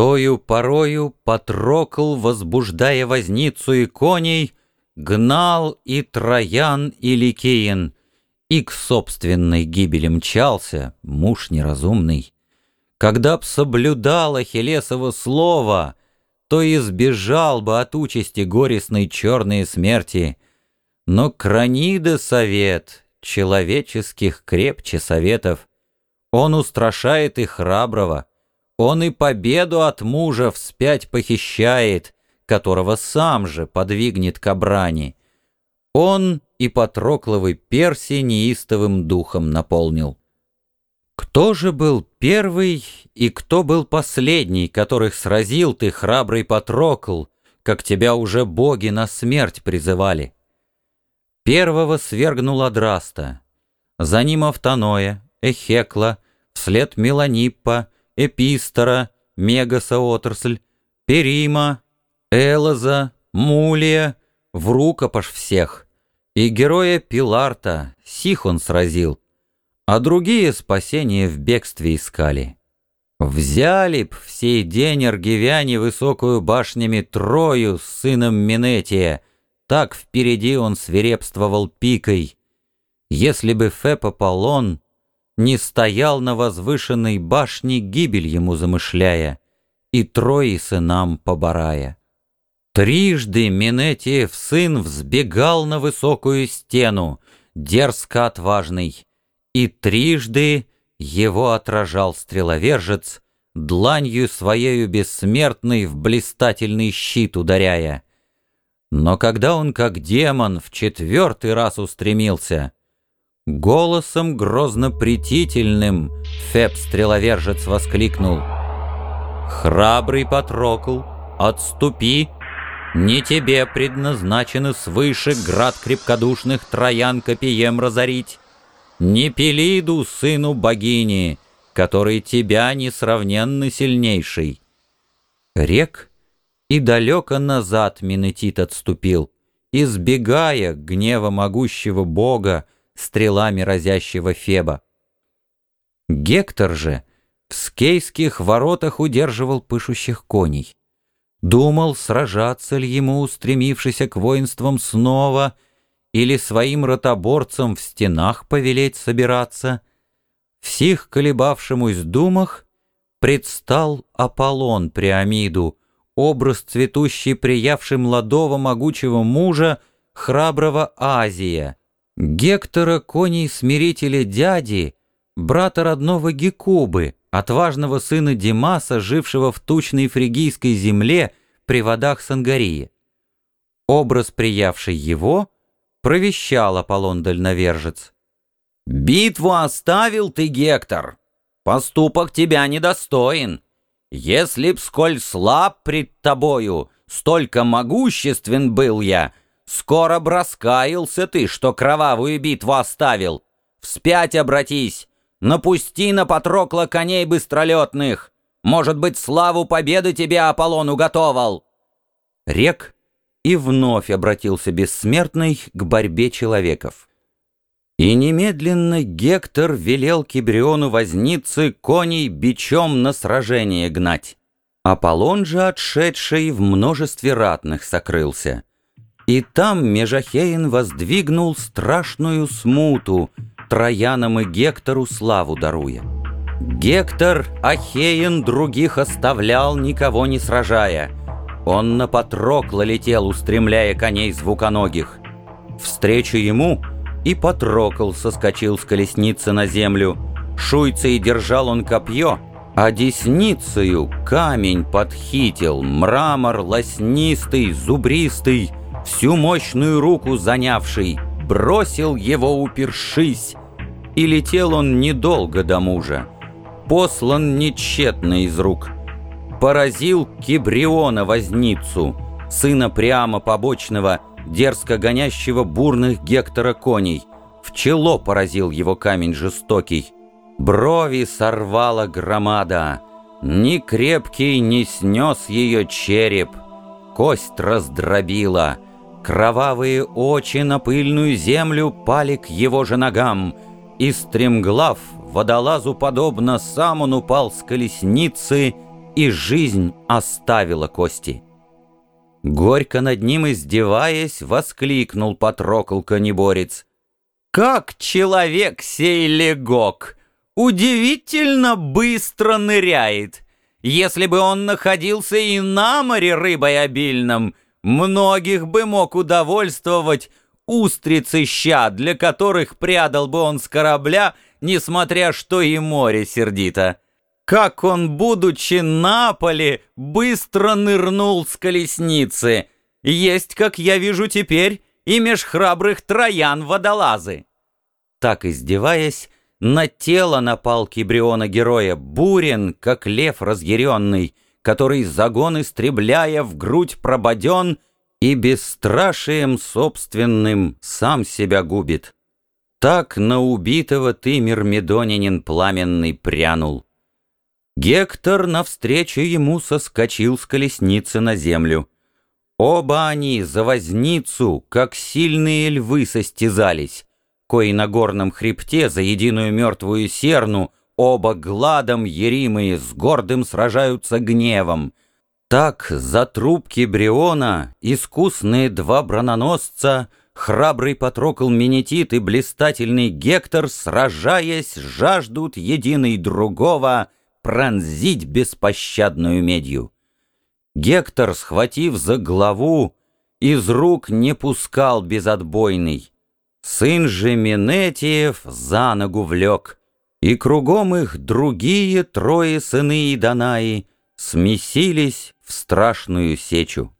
Тою порою Патрокл, возбуждая возницу и коней, Гнал и Троян, и Ликеен, И к собственной гибели мчался, муж неразумный. Когда б соблюдал Ахиллесово слово, То избежал бы от участи горестной черной смерти. Но Кранида совет, человеческих крепче советов, Он устрашает и храброго, Он и победу от мужа вспять похищает, Которого сам же подвигнет к брани. Он и Патрокловый Перси неистовым духом наполнил. Кто же был первый и кто был последний, которых сразил ты, храбрый Патрокл, как тебя уже боги на смерть призывали? Первого свергнул Адраста, за ним Автоноя, Эхекла, вслед Меланиппа, Эпистора, Мегаса отрасль, Перима, Элоза, Мулия, Врукопаш всех, и героя Пиларта, сих он сразил, а другие спасения в бегстве искали. Взяли б в сей день аргивяне высокую башнями Трою с сыном Минетия, так впереди он свирепствовал пикой. Если бы Феб Аполлон не стоял на возвышенной башне, гибель ему замышляя, и Трои сынам поборая. Трижды Минетиев сын взбегал на высокую стену, дерзко отважный, и трижды его отражал стреловержец, дланью своею бессмертной в блистательный щит ударяя. Но когда он, как демон, в четвертый раз устремился, голосом грозно-претительным Феб-стреловержец воскликнул «Храбрый Патрокл, отступи!» Не тебе предназначено свыше град крепкодушных троян копием разорить, не Пелиду, сыну богини, который тебя несравненно сильнейший. Рек и далеко назад Минетит отступил, избегая гнева могущего бога, стрелами разящего Феба. Гектор же в скейских воротах удерживал пышущих коней. Думал, сражаться ли ему, устремившийся к воинствам снова — или своим ротоборцам в стенах повелеть собираться, в сих колебавшемусь думах предстал Аполлон Приамиду, образ цветущий приявший молодого могучего мужа, храброго Азия, Гектора коней смирителя дяди, брата родного Гекубы, отважного сына Димаса, жившего в тучной фригийской земле при водах Сангарии. Образ приявший его — провещал Аполлон Дальновержец. «Битву оставил ты, Гектор! Поступок тебя недостоин! Если б сколь слаб пред тобою, столько могуществен был я, скоро б раскаялся ты, что кровавую битву оставил. Вспять обратись, напусти на Патрокла коней быстролетных! Может быть, славу победы тебе Аполлон уготовал!» Рек и вновь обратился бессмертный к борьбе человеков. И немедленно Гектор велел Кибриону возницы коней бичом на сражение гнать. Аполлон же, отшедший, в множестве ратных сокрылся. И там Межахеин воздвигнул страшную смуту, Троянам и Гектору славу даруя. Гектор, Ахеин других оставлял, никого не сражая — он на Патрокла летел, устремляя коней звуконогих. Встречу ему и Патрокл соскочил с колесницы на землю. Шуйцей держал он копье, а десницею камень подхитил, мрамор лоснистый, зубристый, всю мощную руку занявший, бросил его упершись, и летел он недолго до мужа, послан нечетно из рук — поразил Кибриона возницу, сына прямо побочного, дерзко гонящего бурных Гектора коней. В чело поразил его камень жестокий. Брови сорвала громада, ни крепкий не снес ее череп, кость раздробила, кровавые очи на пыльную землю пали к его же ногам, и стремглав, водолазу подобно, сам он упал с колесницы — и жизнь оставила кости. Горько над ним издеваясь, воскликнул Патрокл конеборец. «Как человек сей легок! Удивительно быстро ныряет! Если бы он находился и на море рыбой обильном, многих бы мог удовольствовать устрицы ща, для которых прядал бы он с корабля, несмотря что и море сердито. Как он, будучи на поле, быстро нырнул с колесницы. Есть, как я вижу теперь, и меж храбрых троян водолазы. Так издеваясь, на тело напал кибриона героя Бурен, как лев разъяренный, который загон истребляя в грудь прободен и бесстрашием собственным сам себя губит. Так на убитого ты, мирмидонянин пламенный, прянул. Гектор навстречу ему соскочил с колесницы на землю. Оба они за возницу, как сильные львы, состязались, кои на горном хребте за единую мертвую серну оба гладом еримые с гордым сражаются гневом. Так за трубки Бриона искусные два брононосца, храбрый Патрокл Менетит и блистательный Гектор, сражаясь, жаждут единый другого — пронзить беспощадную медью. Гектор, схватив за главу, из рук не пускал безотбойный. Сын же Минетиев за ногу влек, и кругом их другие трое сыны и Данаи смесились в страшную сечу.